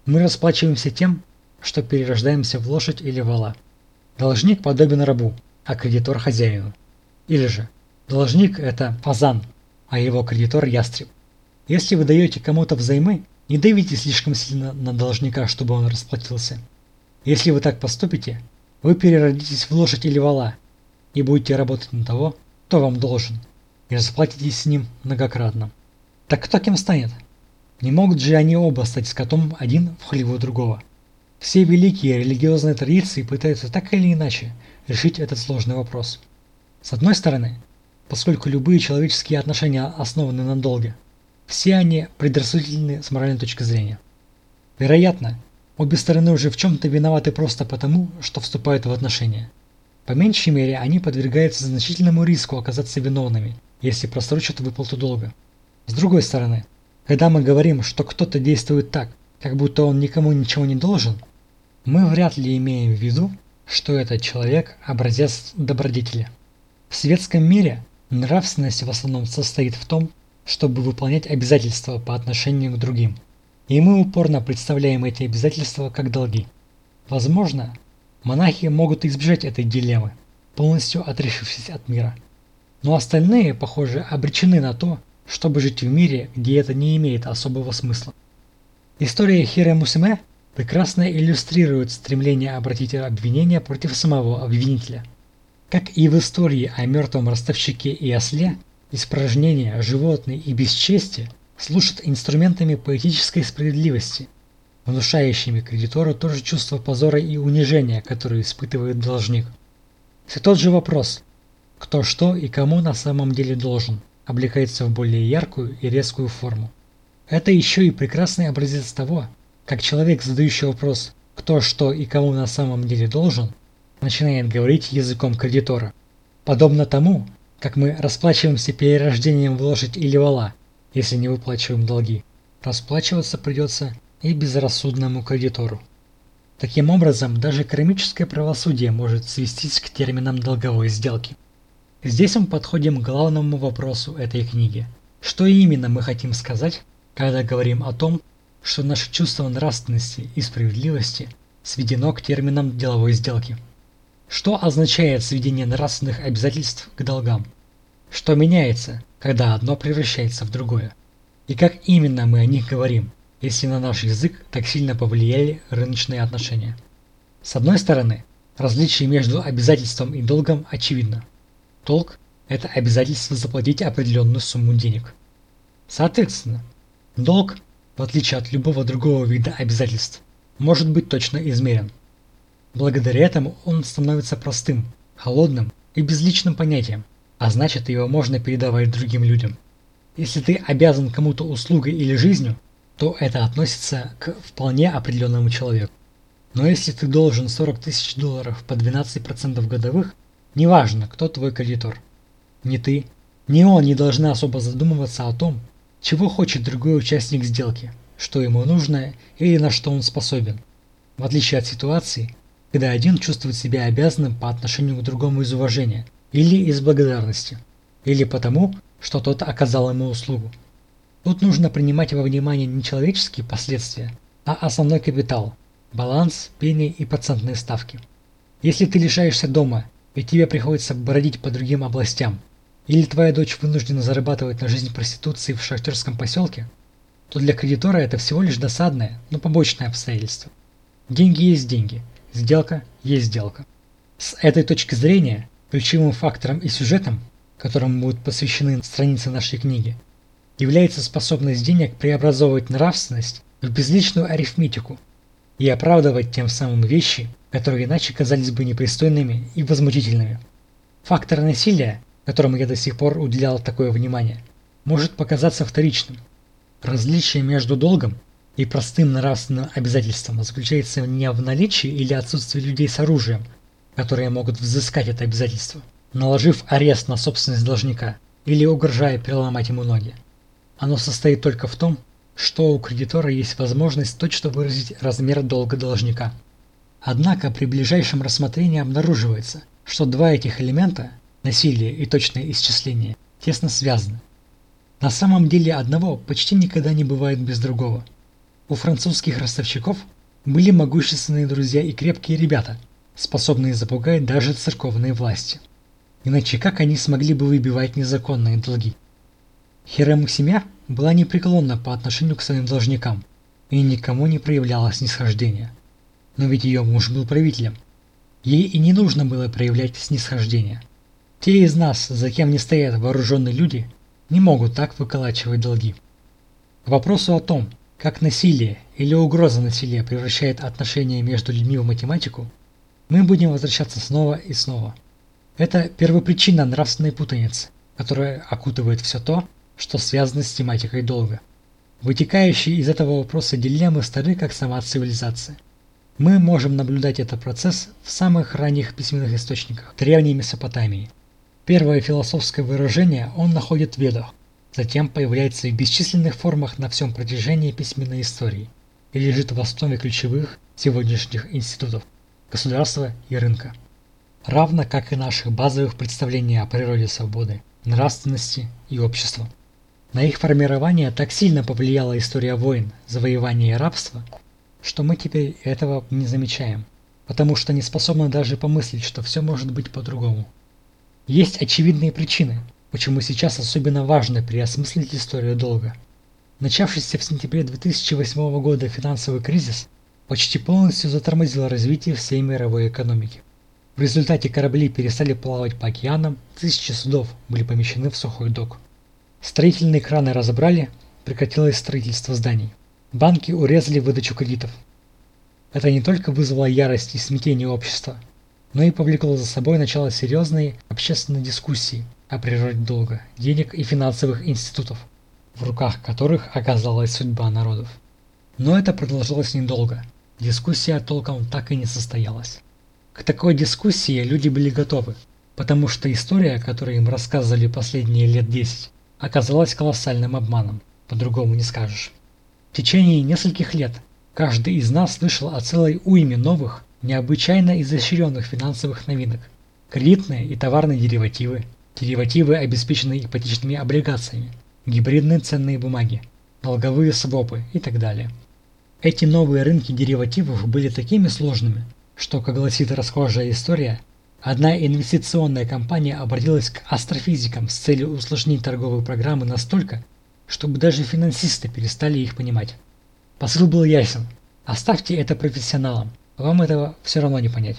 мы расплачиваемся тем, что перерождаемся в лошадь или вала. Должник подобен рабу, а кредитор хозяину. Или же, должник – это фазан, а его кредитор – ястреб. Если вы даете кому-то взаймы, не давите слишком сильно на должника, чтобы он расплатился. Если вы так поступите, вы переродитесь в лошадь или вала и будете работать на того, кто вам должен, и расплатитесь с ним многократно. Так кто кем станет? Не могут же они оба стать скотом один в хлеву другого. Все великие религиозные традиции пытаются так или иначе решить этот сложный вопрос. С одной стороны, поскольку любые человеческие отношения основаны на долге, все они предрассудительны с моральной точки зрения. Вероятно, обе стороны уже в чем-то виноваты просто потому, что вступают в отношения. По меньшей мере, они подвергаются значительному риску оказаться виновными, если просрочат выплату долга. С другой стороны, когда мы говорим, что кто-то действует так, как будто он никому ничего не должен, мы вряд ли имеем в виду, что этот человек – образец добродетели. В светском мире Нравственность в основном состоит в том, чтобы выполнять обязательства по отношению к другим. И мы упорно представляем эти обязательства как долги. Возможно, монахи могут избежать этой дилеммы, полностью отрешившись от мира. Но остальные, похоже, обречены на то, чтобы жить в мире, где это не имеет особого смысла. История Хире Мусиме прекрасно иллюстрирует стремление обратить обвинение против самого обвинителя. Как и в истории о мертвом ростовщике и осле, испражнения, животные и бесчестие служат инструментами поэтической справедливости, внушающими кредитору то же чувство позора и унижения, которое испытывает должник. Все тот же вопрос, кто что и кому на самом деле должен, облекается в более яркую и резкую форму. Это еще и прекрасный образец того, как человек, задающий вопрос «кто что и кому на самом деле должен», начинает говорить языком кредитора. Подобно тому, как мы расплачиваемся перерождением в лошадь или вала, если не выплачиваем долги. Расплачиваться придется и безрассудному кредитору. Таким образом, даже кармическое правосудие может свестись к терминам долговой сделки. Здесь мы подходим к главному вопросу этой книги. Что именно мы хотим сказать, когда говорим о том, что наше чувство нравственности и справедливости сведено к терминам деловой сделки. Что означает сведение нравственных обязательств к долгам? Что меняется, когда одно превращается в другое? И как именно мы о них говорим, если на наш язык так сильно повлияли рыночные отношения? С одной стороны, различие между обязательством и долгом очевидно. Долг – это обязательство заплатить определенную сумму денег. Соответственно, долг в отличие от любого другого вида обязательств, может быть точно измерен. Благодаря этому он становится простым, холодным и безличным понятием, а значит его можно передавать другим людям. Если ты обязан кому-то услугой или жизнью, то это относится к вполне определенному человеку. Но если ты должен 40 тысяч долларов по 12% годовых, неважно, кто твой кредитор. Ни ты, ни он не должны особо задумываться о том, чего хочет другой участник сделки, что ему нужно или на что он способен. В отличие от ситуации, когда один чувствует себя обязанным по отношению к другому из уважения или из благодарности, или потому, что тот оказал ему услугу. Тут нужно принимать во внимание не человеческие последствия, а основной капитал, баланс, пени и процентные ставки. Если ты лишаешься дома и тебе приходится бродить по другим областям, или твоя дочь вынуждена зарабатывать на жизнь проституции в шахтерском поселке, то для кредитора это всего лишь досадное, но побочное обстоятельство. Деньги есть деньги, сделка есть сделка. С этой точки зрения, ключевым фактором и сюжетом, которым будут посвящены страницы нашей книги, является способность денег преобразовывать нравственность в безличную арифметику и оправдывать тем самым вещи, которые иначе казались бы непристойными и возмутительными. Фактор насилия которому я до сих пор уделял такое внимание, может показаться вторичным. Различие между долгом и простым нравственным обязательством заключается не в наличии или отсутствии людей с оружием, которые могут взыскать это обязательство, наложив арест на собственность должника или угрожая переломать ему ноги. Оно состоит только в том, что у кредитора есть возможность точно выразить размер долга должника. Однако при ближайшем рассмотрении обнаруживается, что два этих элемента насилие и точное исчисление тесно связаны. На самом деле одного почти никогда не бывает без другого. У французских ростовщиков были могущественные друзья и крепкие ребята, способные запугать даже церковные власти. Иначе как они смогли бы выбивать незаконные долги? Херему семья была непреклонна по отношению к своим должникам и никому не проявляла снисхождения. Но ведь ее муж был правителем. Ей и не нужно было проявлять снисхождение. Те из нас, за кем не стоят вооруженные люди, не могут так выколачивать долги. К вопросу о том, как насилие или угроза насилия превращает отношения между людьми в математику, мы будем возвращаться снова и снова. Это первопричина нравственной путаницы, которая окутывает все то, что связано с тематикой долга. Вытекающие из этого вопроса дилеммы стары как сама цивилизация. Мы можем наблюдать этот процесс в самых ранних письменных источниках Древней Месопотамии – Первое философское выражение он находит в ведах, затем появляется в бесчисленных формах на всем протяжении письменной истории и лежит в основе ключевых сегодняшних институтов – государства и рынка. Равно как и наших базовых представлений о природе свободы, нравственности и общества. На их формирование так сильно повлияла история войн, завоевания и рабства, что мы теперь этого не замечаем, потому что не способны даже помыслить, что все может быть по-другому. Есть очевидные причины, почему сейчас особенно важно переосмыслить историю долга. Начавшийся в сентябре 2008 года финансовый кризис почти полностью затормозил развитие всей мировой экономики. В результате корабли перестали плавать по океанам, тысячи судов были помещены в сухой док. Строительные краны разобрали, прекратилось строительство зданий. Банки урезали выдачу кредитов. Это не только вызвало ярость и смятение общества, но и повлекло за собой начало серьезной общественной дискуссии о природе долга, денег и финансовых институтов, в руках которых оказалась судьба народов. Но это продолжалось недолго. Дискуссия толком так и не состоялась. К такой дискуссии люди были готовы, потому что история, которую им рассказывали последние лет 10, оказалась колоссальным обманом, по-другому не скажешь. В течение нескольких лет каждый из нас слышал о целой уйме новых, необычайно изощренных финансовых новинок. Кредитные и товарные деривативы, деривативы, обеспеченные ипотечными облигациями, гибридные ценные бумаги, долговые свопы и так далее. Эти новые рынки деривативов были такими сложными, что, как гласит расхожая история, одна инвестиционная компания обратилась к астрофизикам с целью усложнить торговые программы настолько, чтобы даже финансисты перестали их понимать. Посыл был ясен. Оставьте это профессионалам, вам этого все равно не понять.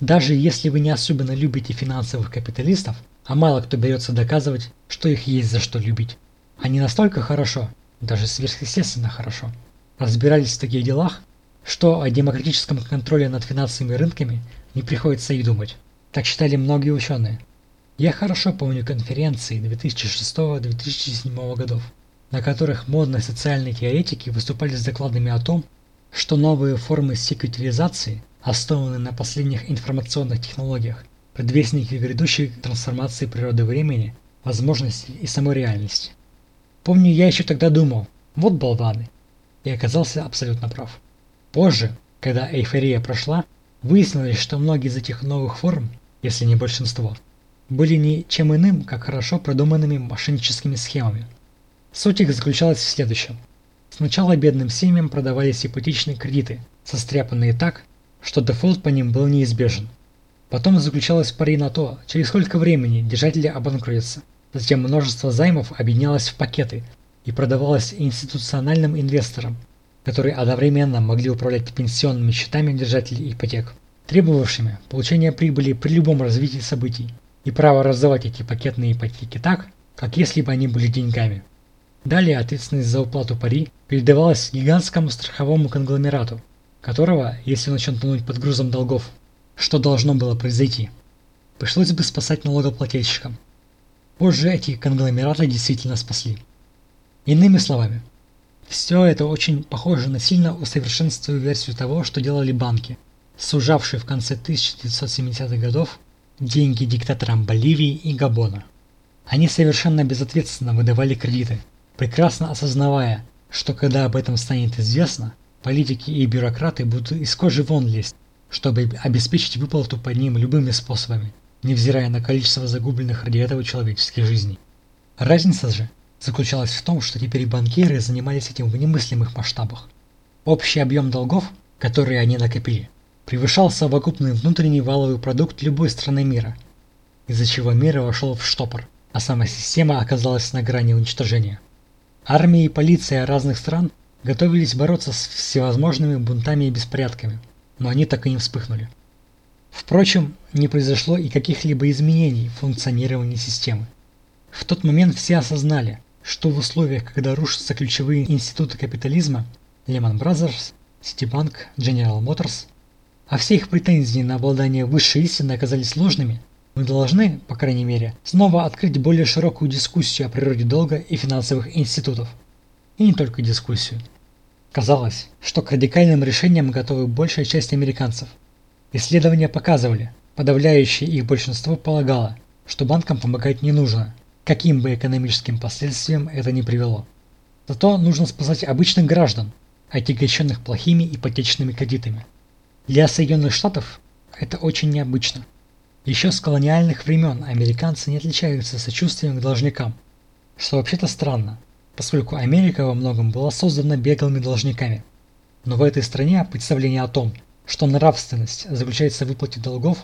Даже если вы не особенно любите финансовых капиталистов, а мало кто берется доказывать, что их есть за что любить. Они настолько хорошо, даже сверхъестественно хорошо, разбирались в таких делах, что о демократическом контроле над финансовыми рынками не приходится и думать. Так считали многие ученые. Я хорошо помню конференции 2006-2007 годов, на которых модные социальные теоретики выступали с докладами о том, что новые формы секьютеризации, основанные на последних информационных технологиях, предвестники грядущей трансформации природы времени, возможностей и самой реальности. Помню, я еще тогда думал, вот болваны, и оказался абсолютно прав. Позже, когда эйфория прошла, выяснилось, что многие из этих новых форм, если не большинство, были ничем иным, как хорошо продуманными мошенническими схемами – Суть их заключалась в следующем. Сначала бедным семьям продавались ипотечные кредиты, состряпанные так, что дефолт по ним был неизбежен. Потом заключалась пари на то, через сколько времени держатели обанкротятся. Затем множество займов объединялось в пакеты и продавалось институциональным инвесторам, которые одновременно могли управлять пенсионными счетами держателей ипотек, требовавшими получения прибыли при любом развитии событий и право раздавать эти пакетные ипотеки так, как если бы они были деньгами. Далее ответственность за уплату пари передавалась гигантскому страховому конгломерату, которого, если начнет тонуть под грузом долгов, что должно было произойти, пришлось бы спасать налогоплательщикам. Позже эти конгломераты действительно спасли. Иными словами, все это очень похоже на сильно усовершенствованную версию того, что делали банки, сужавшие в конце 1970-х годов деньги диктаторам Боливии и Габона. Они совершенно безответственно выдавали кредиты, прекрасно осознавая, что когда об этом станет известно, политики и бюрократы будут из кожи вон лезть, чтобы обеспечить выплату по ним любыми способами, невзирая на количество загубленных ради этого человеческих жизней. Разница же заключалась в том, что теперь банкиры занимались этим в немыслимых масштабах. Общий объем долгов, которые они накопили, превышал совокупный внутренний валовый продукт любой страны мира, из-за чего мир вошел в штопор, а сама система оказалась на грани уничтожения. Армии и полиция разных стран готовились бороться с всевозможными бунтами и беспорядками, но они так и не вспыхнули. Впрочем, не произошло и каких-либо изменений в функционировании системы. В тот момент все осознали, что в условиях, когда рушатся ключевые институты капитализма Lehman Brothers, Citibank, General Motors, а все их претензии на обладание высшей истиной оказались ложными, мы должны, по крайней мере, снова открыть более широкую дискуссию о природе долга и финансовых институтов. И не только дискуссию. Казалось, что к радикальным решениям готовы большая часть американцев. Исследования показывали, подавляющее их большинство полагало, что банкам помогать не нужно, каким бы экономическим последствиям это ни привело. Зато нужно спасать обычных граждан, отягощенных плохими ипотечными кредитами. Для Соединенных Штатов это очень необычно – Еще с колониальных времен американцы не отличаются сочувствием к должникам, что вообще-то странно, поскольку Америка во многом была создана беглыми должниками. Но в этой стране представление о том, что нравственность заключается в выплате долгов,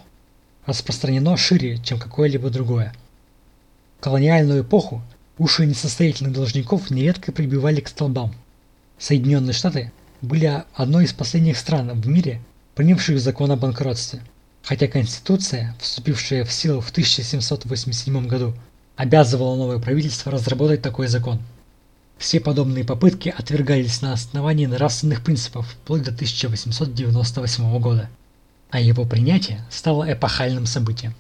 распространено шире, чем какое-либо другое. Колониальную эпоху уши несостоятельных должников нередко прибивали к столбам. Соединенные Штаты были одной из последних стран в мире, принявших закон о банкротстве – Хотя Конституция, вступившая в силу в 1787 году, обязывала новое правительство разработать такой закон. Все подобные попытки отвергались на основании нравственных принципов вплоть до 1898 года, а его принятие стало эпохальным событием.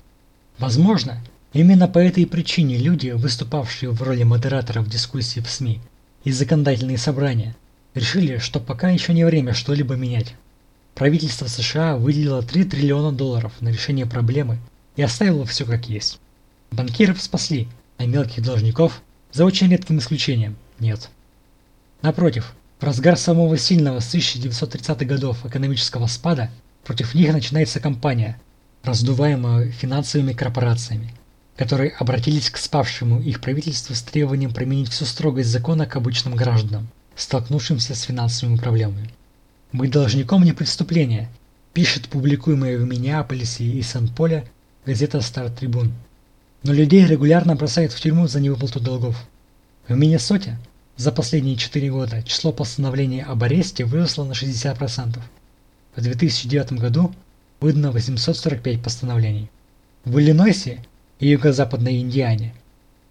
Возможно, именно по этой причине люди, выступавшие в роли модераторов дискуссий в СМИ и законодательные собрания, решили, что пока еще не время что-либо менять. Правительство США выделило 3 триллиона долларов на решение проблемы и оставило все как есть. Банкиров спасли, а мелких должников, за очень редким исключением, нет. Напротив, в разгар самого сильного с 1930-х годов экономического спада против них начинается кампания, раздуваемая финансовыми корпорациями, которые обратились к спавшему их правительству с требованием применить всю строгость закона к обычным гражданам, столкнувшимся с финансовыми проблемами. «Быть должником не преступление», пишет публикуемая в Миннеаполисе и Сан-Поле газета Стар Трибун. Но людей регулярно бросают в тюрьму за невыплату долгов. В Миннесоте за последние 4 года число постановлений об аресте выросло на 60%. В 2009 году выдано 845 постановлений. В Иллинойсе и юго-западной Индиане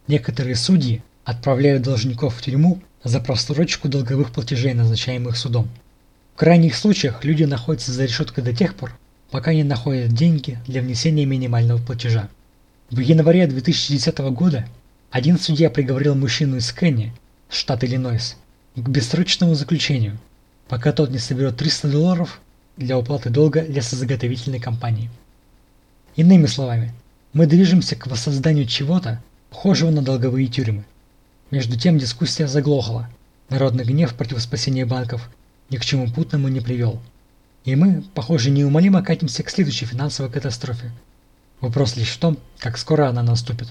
некоторые судьи отправляют должников в тюрьму за просрочку долговых платежей, назначаемых судом. В крайних случаях люди находятся за решеткой до тех пор, пока не находят деньги для внесения минимального платежа. В январе 2010 года один судья приговорил мужчину из Кенни, штат Иллинойс, к бессрочному заключению, пока тот не соберет 300 долларов для уплаты долга лесозаготовительной компании. Иными словами, мы движемся к воссозданию чего-то, похожего на долговые тюрьмы. Между тем дискуссия заглохла. Народный гнев против спасения банков – ни к чему путному не привел. И мы, похоже, неумолимо катимся к следующей финансовой катастрофе. Вопрос лишь в том, как скоро она наступит.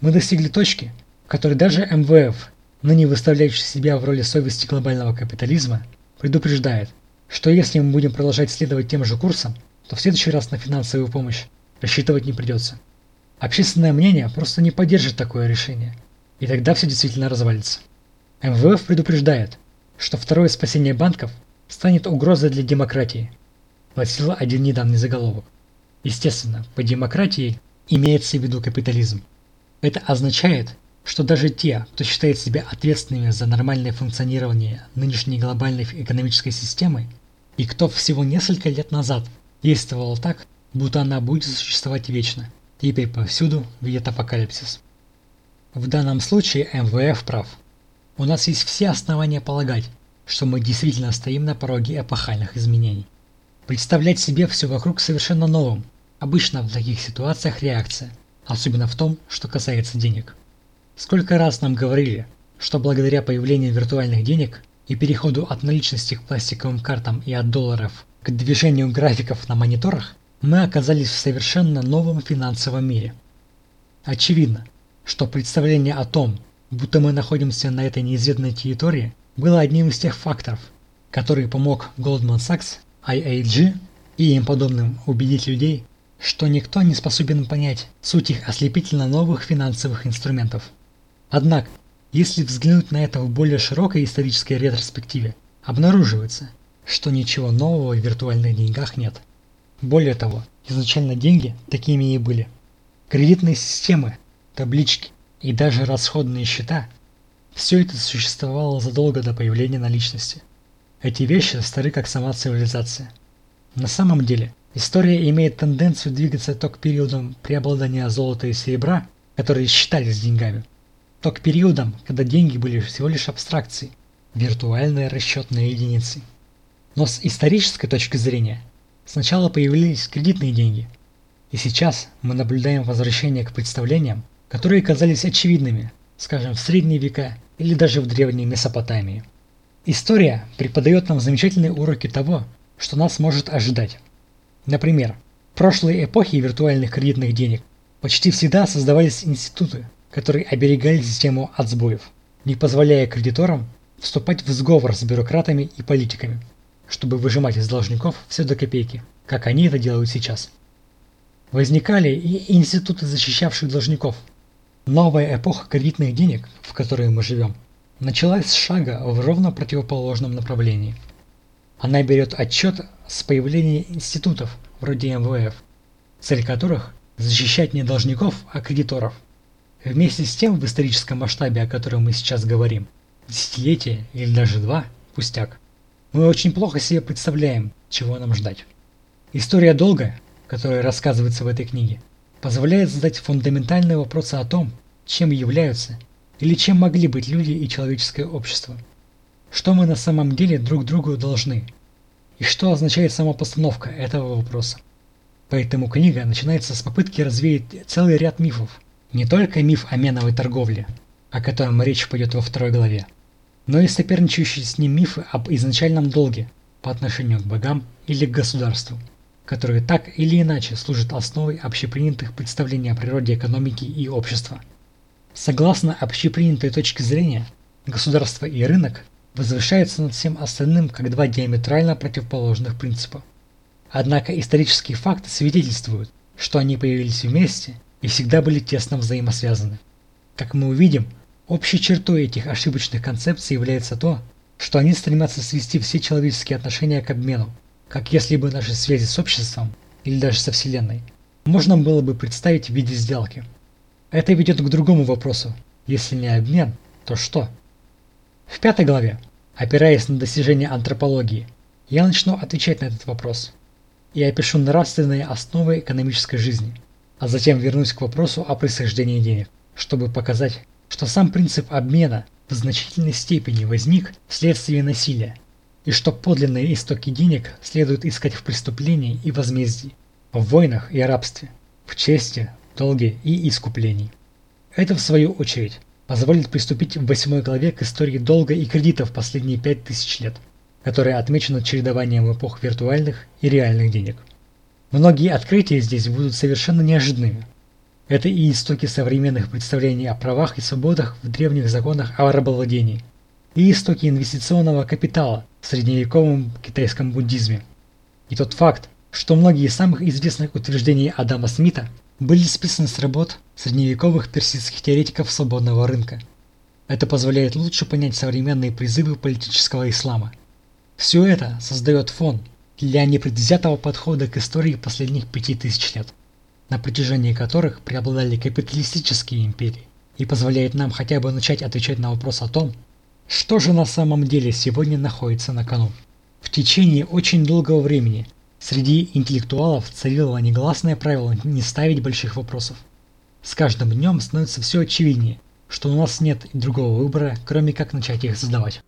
Мы достигли точки, в которой даже МВФ, ныне выставляющий себя в роли совести глобального капитализма, предупреждает, что если мы будем продолжать следовать тем же курсом, то в следующий раз на финансовую помощь рассчитывать не придется. Общественное мнение просто не поддержит такое решение, и тогда все действительно развалится. МВФ предупреждает, что второе спасение банков станет угрозой для демократии, гласил один недавний заголовок. Естественно, по демократии имеется в виду капитализм. Это означает, что даже те, кто считает себя ответственными за нормальное функционирование нынешней глобальной экономической системы, и кто всего несколько лет назад действовал так, будто она будет существовать вечно, теперь повсюду видят апокалипсис. В данном случае МВФ прав. У нас есть все основания полагать, что мы действительно стоим на пороге эпохальных изменений. Представлять себе все вокруг совершенно новым – обычно в таких ситуациях реакция, особенно в том, что касается денег. Сколько раз нам говорили, что благодаря появлению виртуальных денег и переходу от наличности к пластиковым картам и от долларов к движению графиков на мониторах, мы оказались в совершенно новом финансовом мире. Очевидно, что представление о том, будто мы находимся на этой неизведанной территории, было одним из тех факторов, который помог Goldman Sachs, IAG и им подобным убедить людей, что никто не способен понять суть их ослепительно новых финансовых инструментов. Однако, если взглянуть на это в более широкой исторической ретроспективе, обнаруживается, что ничего нового в виртуальных деньгах нет. Более того, изначально деньги такими и были. Кредитные системы, таблички, и даже расходные счета – все это существовало задолго до появления наличности. Эти вещи стары как сама цивилизация. На самом деле, история имеет тенденцию двигаться то к периодам преобладания золота и серебра, которые считались деньгами, то к периодам, когда деньги были всего лишь абстракцией, виртуальной расчетной единицей. Но с исторической точки зрения, сначала появились кредитные деньги, и сейчас мы наблюдаем возвращение к представлениям, которые казались очевидными, скажем, в средние века или даже в древней Месопотамии. История преподает нам замечательные уроки того, что нас может ожидать. Например, прошлой эпохе виртуальных кредитных денег почти всегда создавались институты, которые оберегали систему от сбоев, не позволяя кредиторам вступать в сговор с бюрократами и политиками, чтобы выжимать из должников все до копейки, как они это делают сейчас. Возникали и институты защищавших должников. Новая эпоха кредитных денег, в которой мы живем, началась с шага в ровно противоположном направлении. Она берет отчет с появления институтов вроде МВФ, цель которых – защищать не должников, а кредиторов. Вместе с тем в историческом масштабе, о котором мы сейчас говорим – десятилетие или даже два – пустяк. Мы очень плохо себе представляем, чего нам ждать. История долга, которая рассказывается в этой книге, позволяет задать фундаментальные вопросы о том, чем являются или чем могли быть люди и человеческое общество. Что мы на самом деле друг другу должны? И что означает сама постановка этого вопроса? Поэтому книга начинается с попытки развеять целый ряд мифов. Не только миф о меновой торговле, о котором речь пойдет во второй главе, но и соперничающие с ним мифы об изначальном долге по отношению к богам или к государству, которые так или иначе служат основой общепринятых представлений о природе экономики и общества. Согласно общепринятой точке зрения, государство и рынок возвышаются над всем остальным как два диаметрально противоположных принципа. Однако исторические факты свидетельствуют, что они появились вместе и всегда были тесно взаимосвязаны. Как мы увидим, Общей чертой этих ошибочных концепций является то, что они стремятся свести все человеческие отношения к обмену, как если бы наши связи с обществом или даже со Вселенной можно было бы представить в виде сделки. Это ведет к другому вопросу. Если не обмен, то что? В пятой главе, опираясь на достижения антропологии, я начну отвечать на этот вопрос и опишу нравственные основы экономической жизни, а затем вернусь к вопросу о происхождении денег, чтобы показать, что сам принцип обмена в значительной степени возник вследствие насилия, и что подлинные истоки денег следует искать в преступлении и возмездии, в войнах и рабстве, в чести, долге и искуплении. Это, в свою очередь, позволит приступить в восьмой главе к истории долга и кредитов последние пять тысяч лет, которая отмечена чередованием эпох виртуальных и реальных денег. Многие открытия здесь будут совершенно неожиданными, это и истоки современных представлений о правах и свободах в древних законах о рабовладении, и истоки инвестиционного капитала в средневековом китайском буддизме. И тот факт, что многие из самых известных утверждений Адама Смита были списаны с работ средневековых персидских теоретиков свободного рынка. Это позволяет лучше понять современные призывы политического ислама. Все это создает фон для непредвзятого подхода к истории последних пяти тысяч лет на протяжении которых преобладали капиталистические империи, и позволяет нам хотя бы начать отвечать на вопрос о том, что же на самом деле сегодня находится на кону. В течение очень долгого времени среди интеллектуалов царило негласное правило не ставить больших вопросов. С каждым днем становится все очевиднее, что у нас нет другого выбора, кроме как начать их задавать.